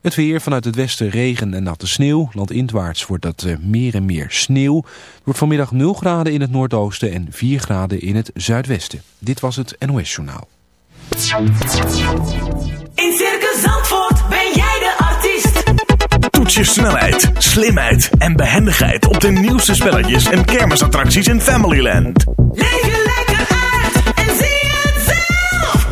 Het weer vanuit het westen regen en natte sneeuw. Landinwaarts wordt dat eh, meer en meer sneeuw. Het wordt vanmiddag 0 graden in het noordoosten en 4 graden in het zuidwesten. Dit was het NOS Journaal. In Circus Zandvoort ben jij de artiest. Toets je snelheid, slimheid en behendigheid op de nieuwste spelletjes en kermisattracties in Familyland. Leef je lekker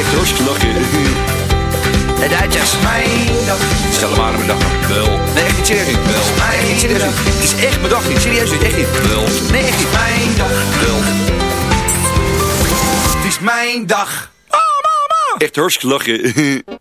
Echt Oostlachen. De Duitsers. Mijn dag. Stel maar mijn dag. Wel. Nee, echt niet serieus. Wel. Mijn Echt niet serieus. Het is echt mijn dag niet. Serieus niet. Echt niet. Wel. Nee, echt niet. Mijn dag. Wel. Het is mijn dag. Echt hartstikke lachen.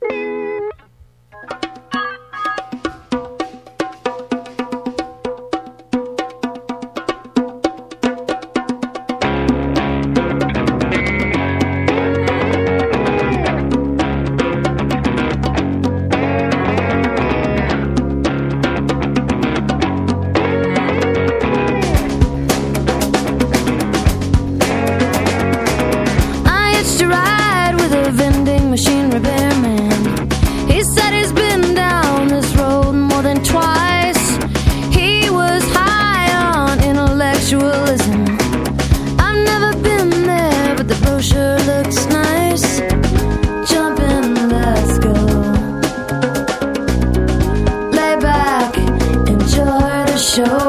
show.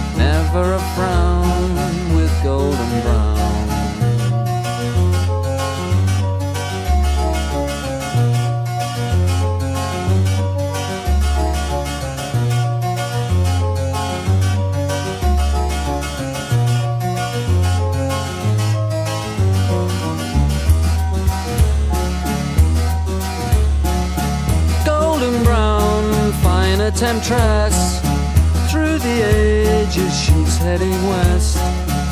never a frown with golden brown. golden brown, fine temptress. Through the ages, heading west.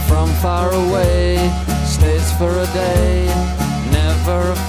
From far away, stays for a day. Never a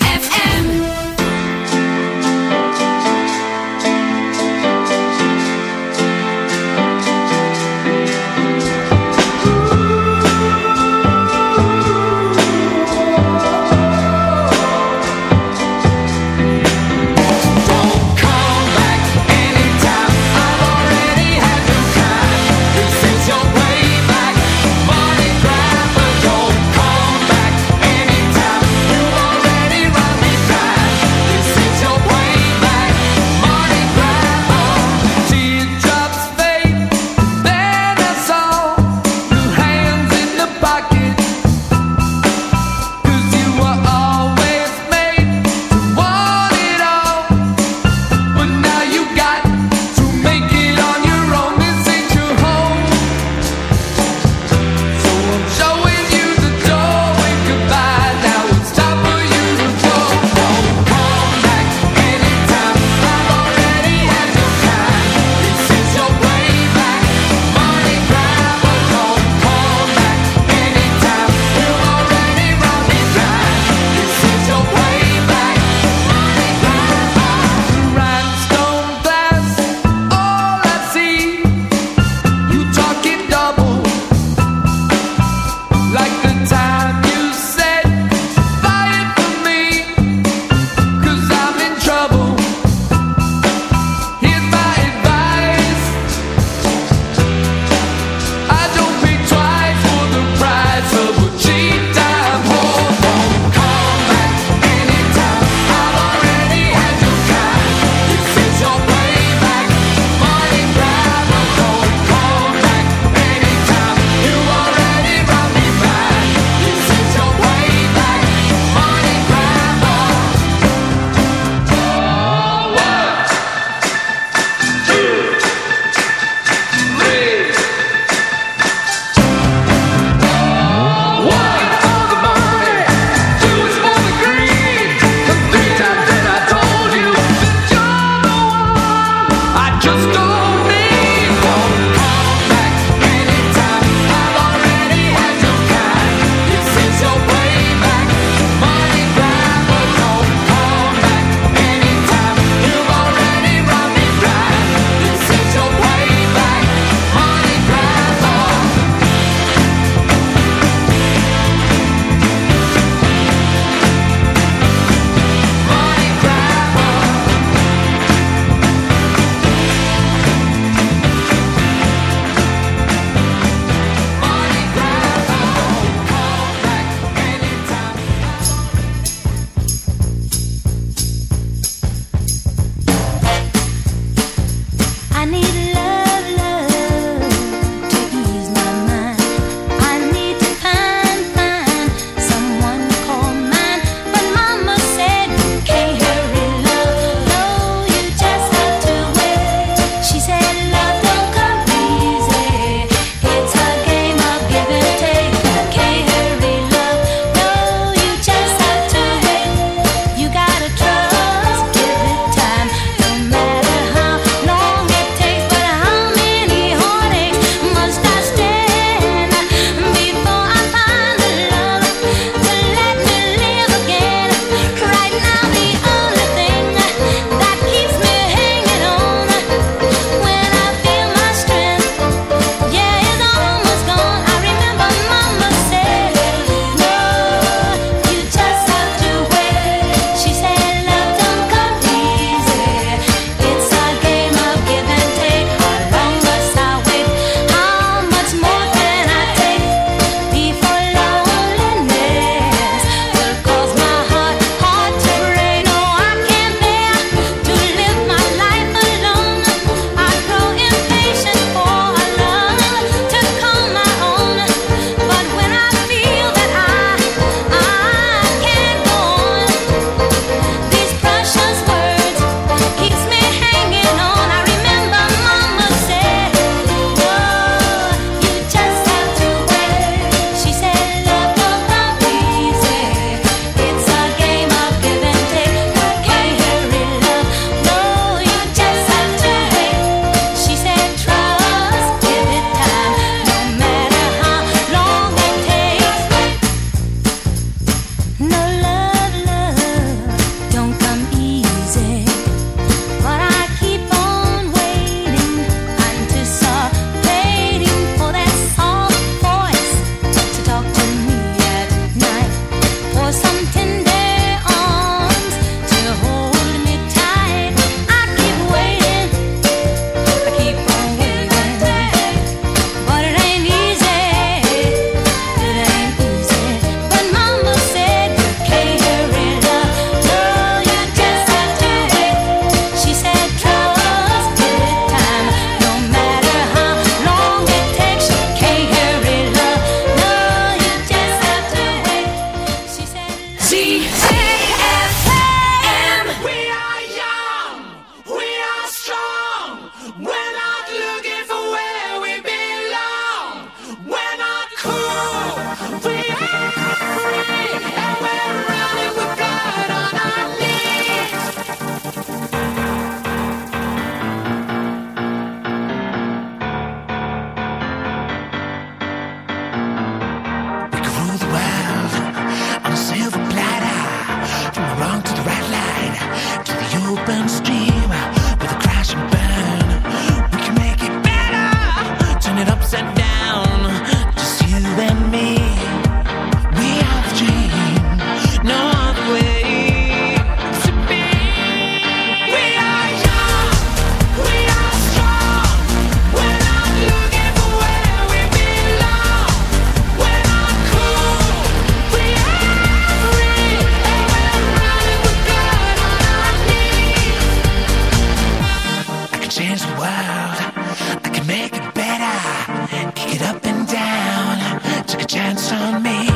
on me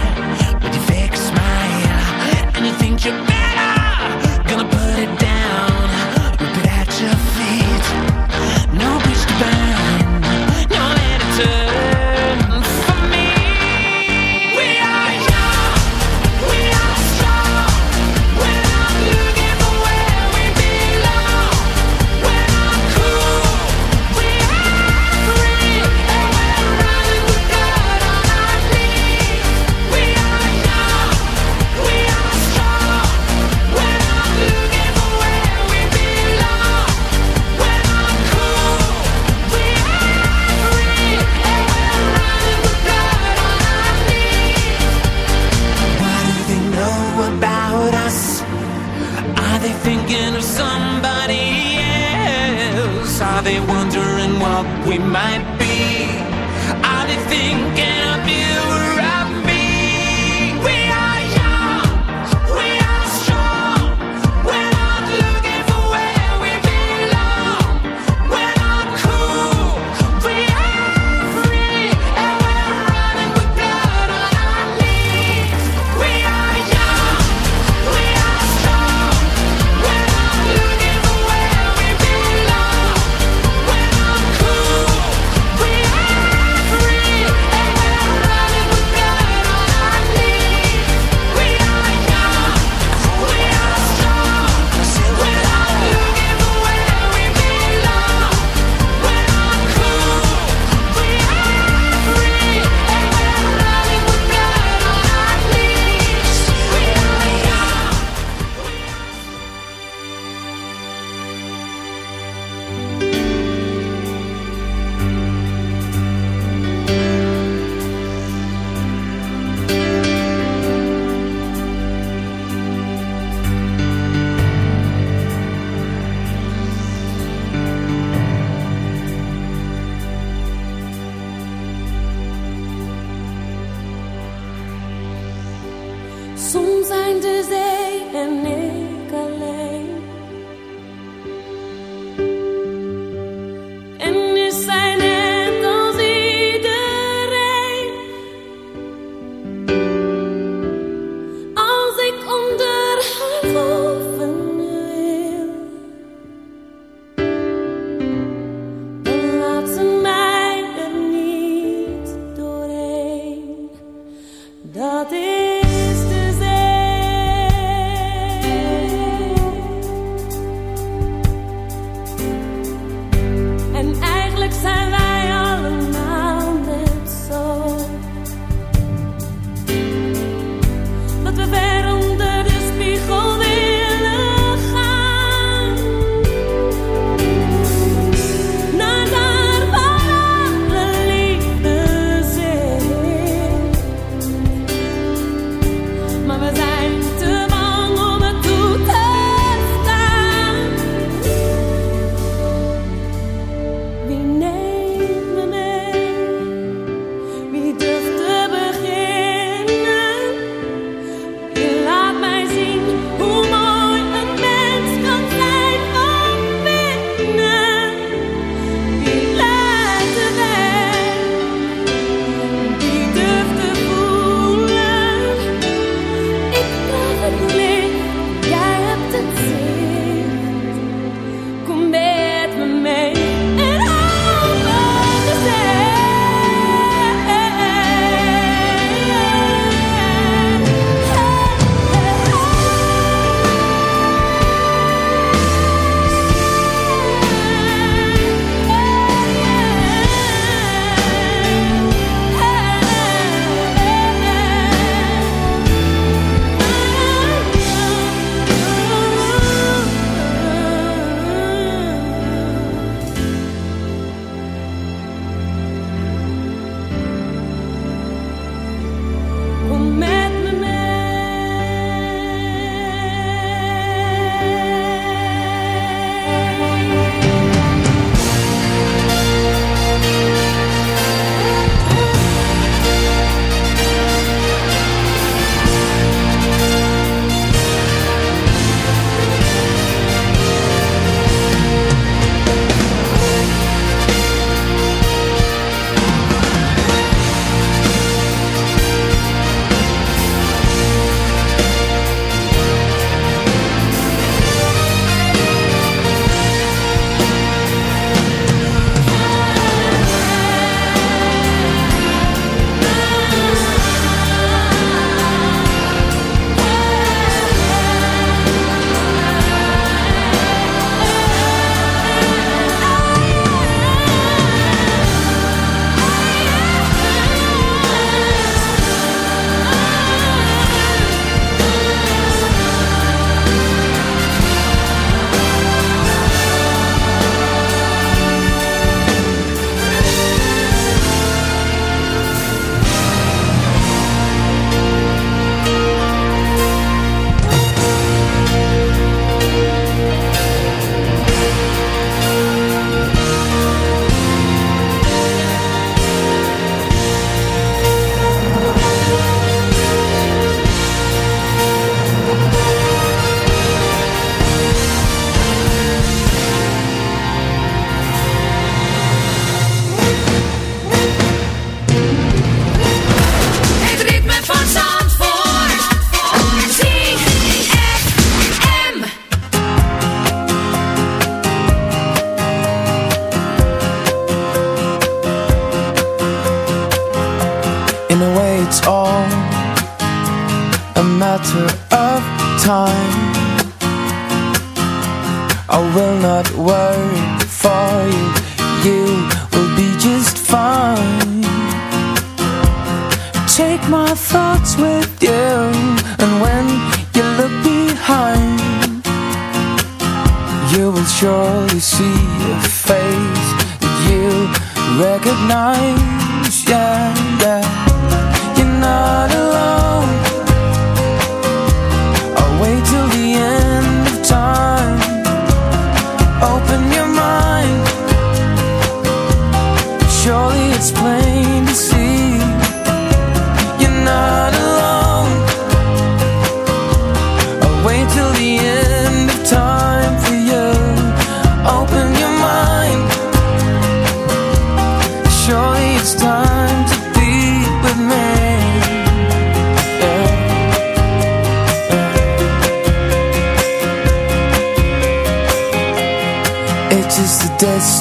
with your fake smile. And you uh, think you're better, gonna put it down.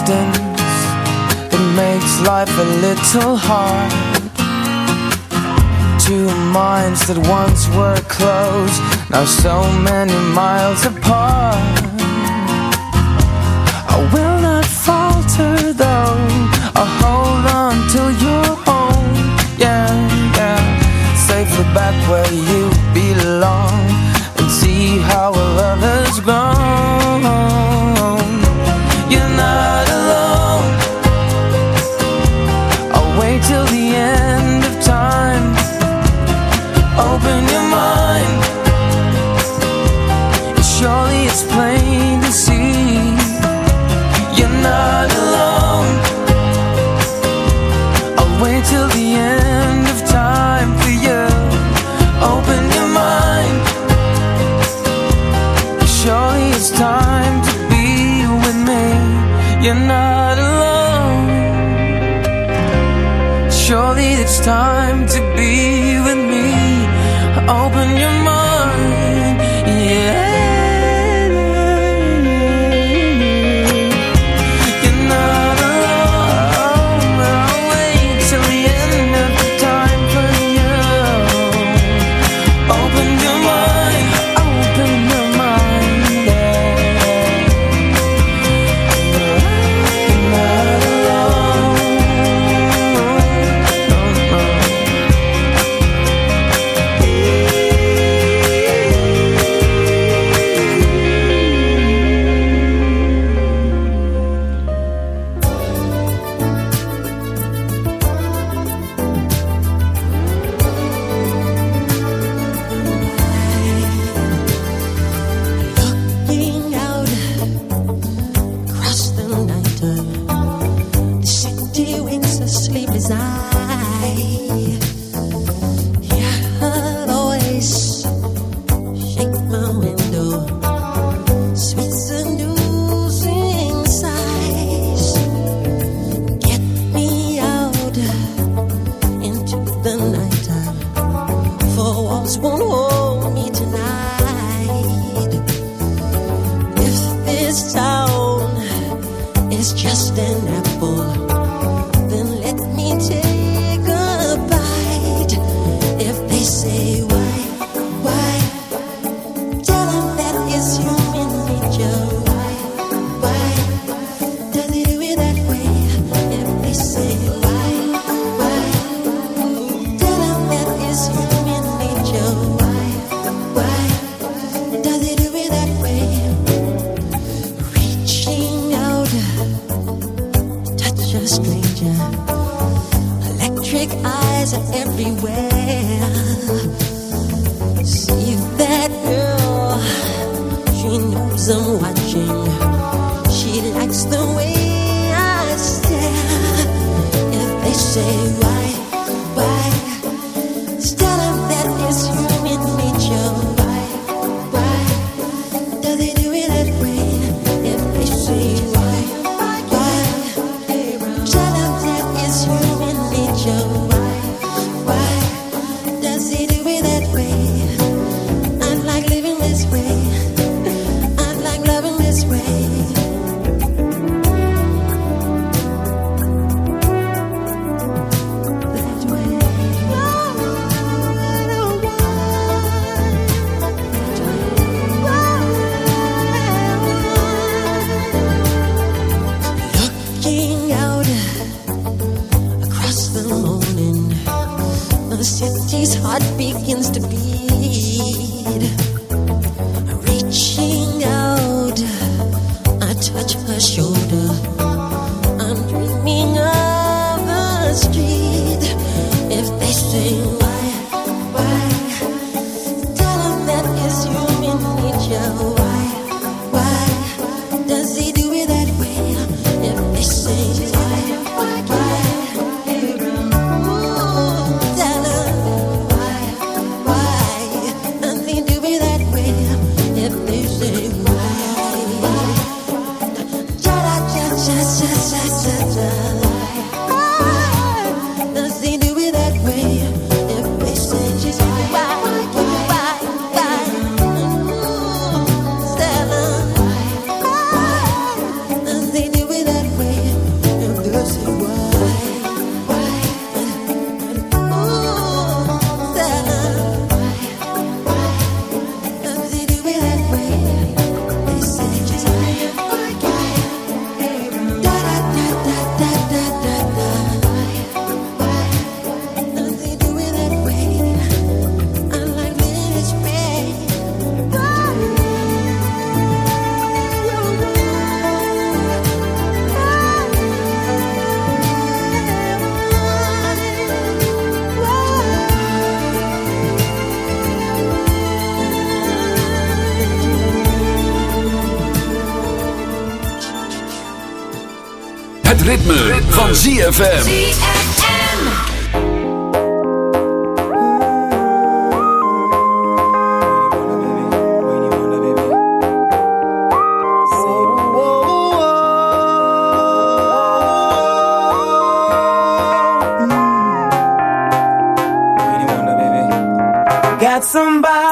distance that makes life a little hard. Two minds that once were close, now so many miles apart. I will not falter though. world. Het ritme, van ZFM. Got somebody,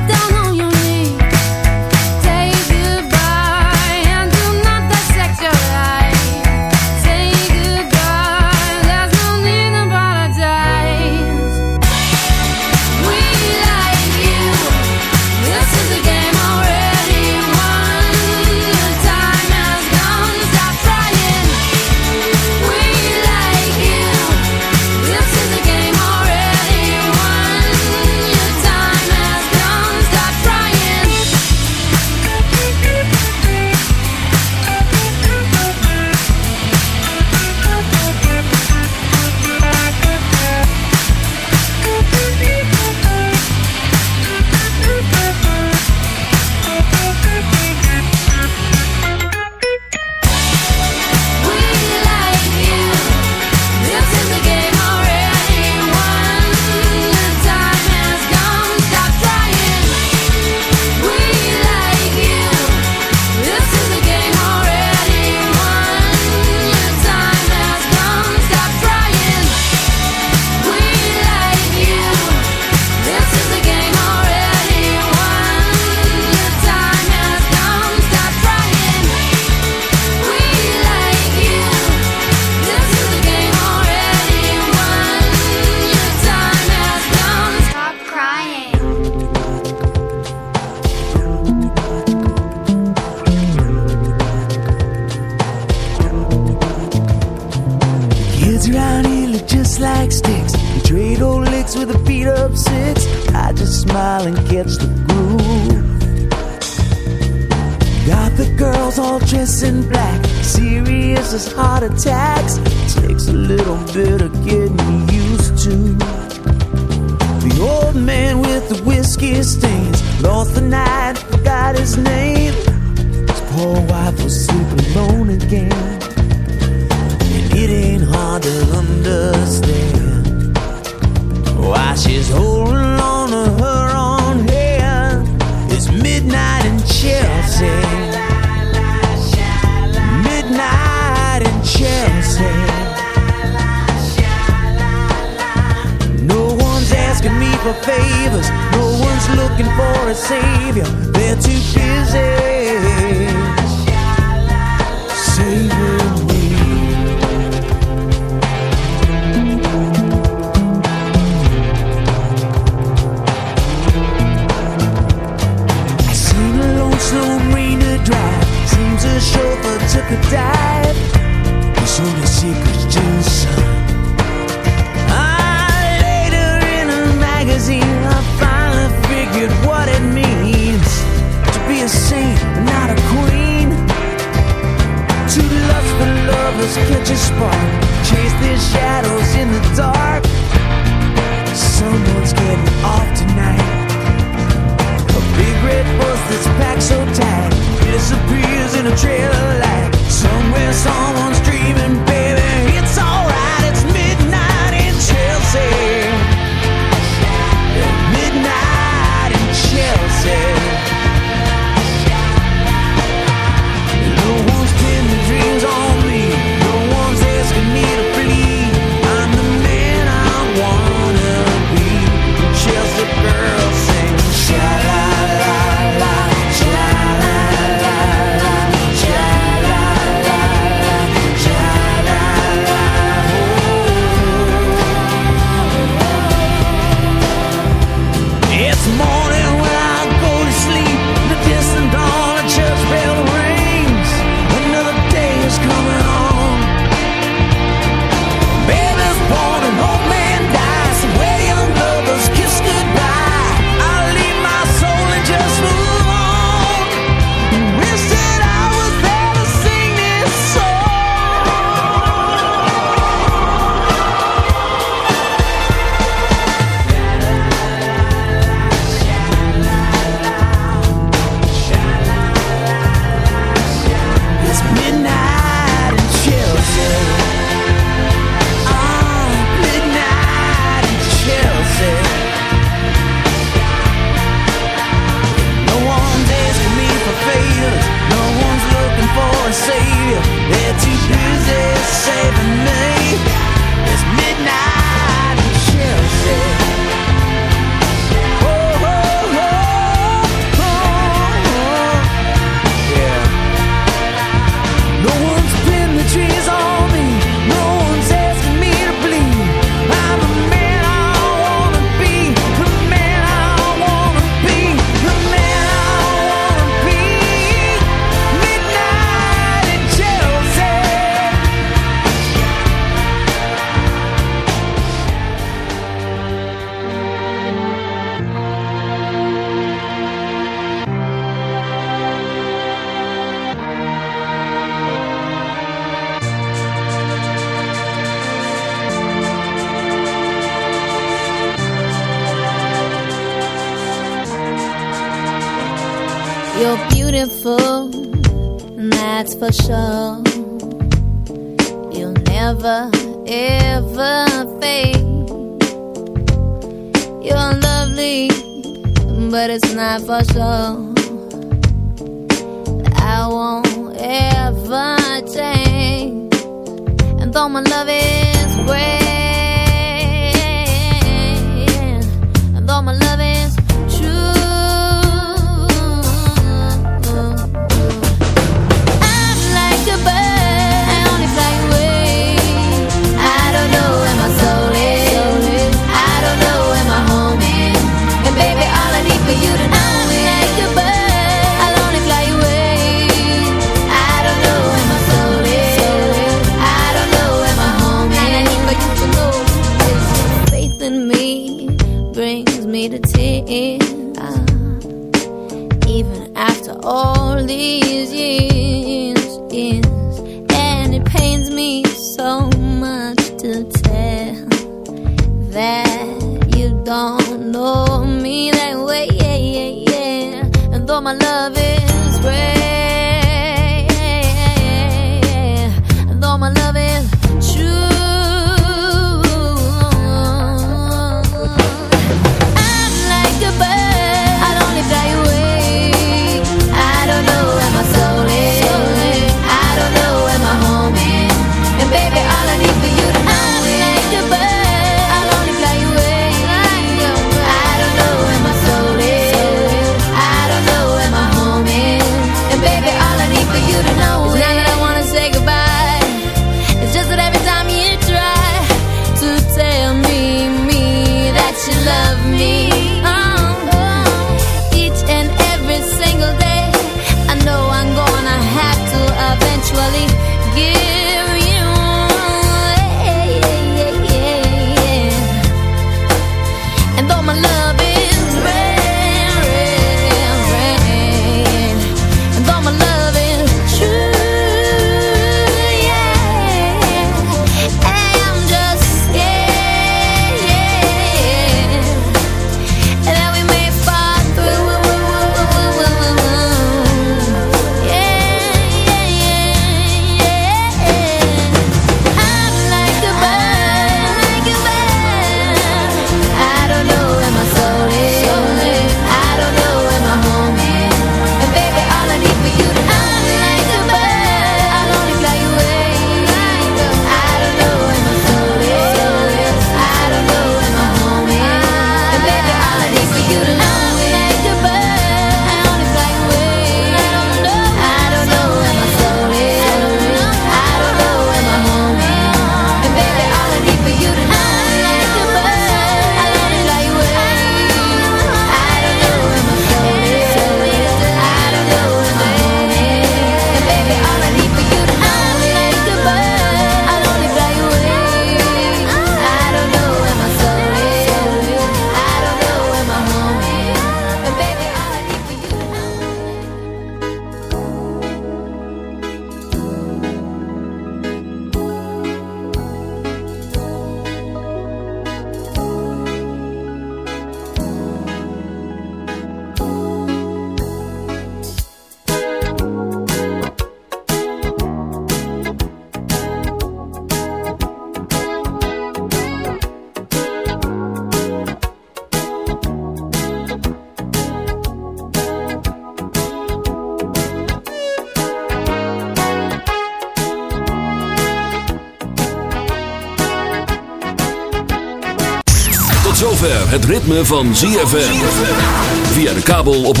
ritme van ZFM. Via de kabel op 104.5.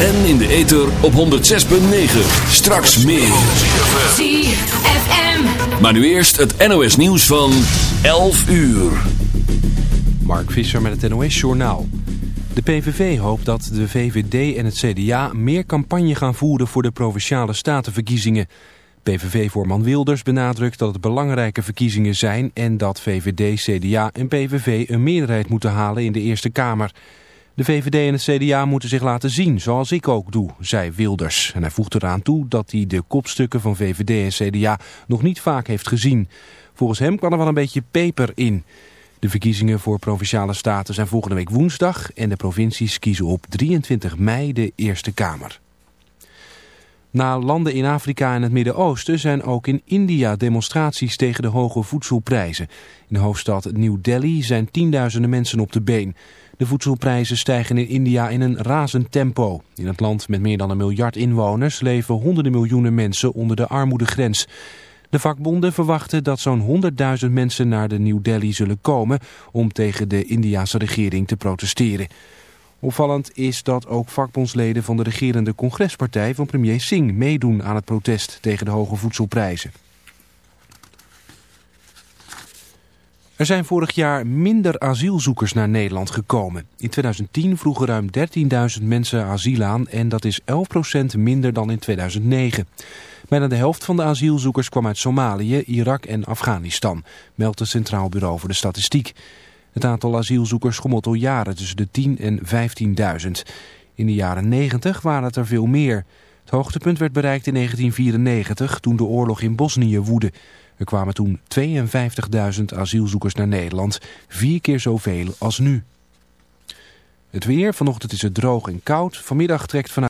En in de ether op 106.9. Straks meer. ZFM. Maar nu eerst het NOS nieuws van 11 uur. Mark Visser met het NOS Journaal. De PVV hoopt dat de VVD en het CDA meer campagne gaan voeren voor de Provinciale Statenverkiezingen. PVV-voorman Wilders benadrukt dat het belangrijke verkiezingen zijn en dat VVD, CDA en PVV een meerderheid moeten halen in de Eerste Kamer. De VVD en het CDA moeten zich laten zien, zoals ik ook doe, zei Wilders. En hij voegt eraan toe dat hij de kopstukken van VVD en CDA nog niet vaak heeft gezien. Volgens hem kwam er wel een beetje peper in. De verkiezingen voor Provinciale Staten zijn volgende week woensdag en de provincies kiezen op 23 mei de Eerste Kamer. Na landen in Afrika en het Midden-Oosten zijn ook in India demonstraties tegen de hoge voedselprijzen. In de hoofdstad New Delhi zijn tienduizenden mensen op de been. De voedselprijzen stijgen in India in een razend tempo. In het land met meer dan een miljard inwoners leven honderden miljoenen mensen onder de armoedegrens. De vakbonden verwachten dat zo'n 100.000 mensen naar de New Delhi zullen komen om tegen de Indiase regering te protesteren. Opvallend is dat ook vakbondsleden van de regerende congrespartij van premier Singh meedoen aan het protest tegen de hoge voedselprijzen. Er zijn vorig jaar minder asielzoekers naar Nederland gekomen. In 2010 vroegen ruim 13.000 mensen asiel aan en dat is 11% minder dan in 2009. Bijna de helft van de asielzoekers kwam uit Somalië, Irak en Afghanistan, meldt het Centraal Bureau voor de Statistiek. Het aantal asielzoekers schommelt al jaren tussen de 10 en 15.000. In de jaren 90 waren het er veel meer. Het hoogtepunt werd bereikt in 1994 toen de oorlog in Bosnië woedde. Er kwamen toen 52.000 asielzoekers naar Nederland, vier keer zoveel als nu. Het weer, vanochtend is het droog en koud. Vanmiddag trekt vanuit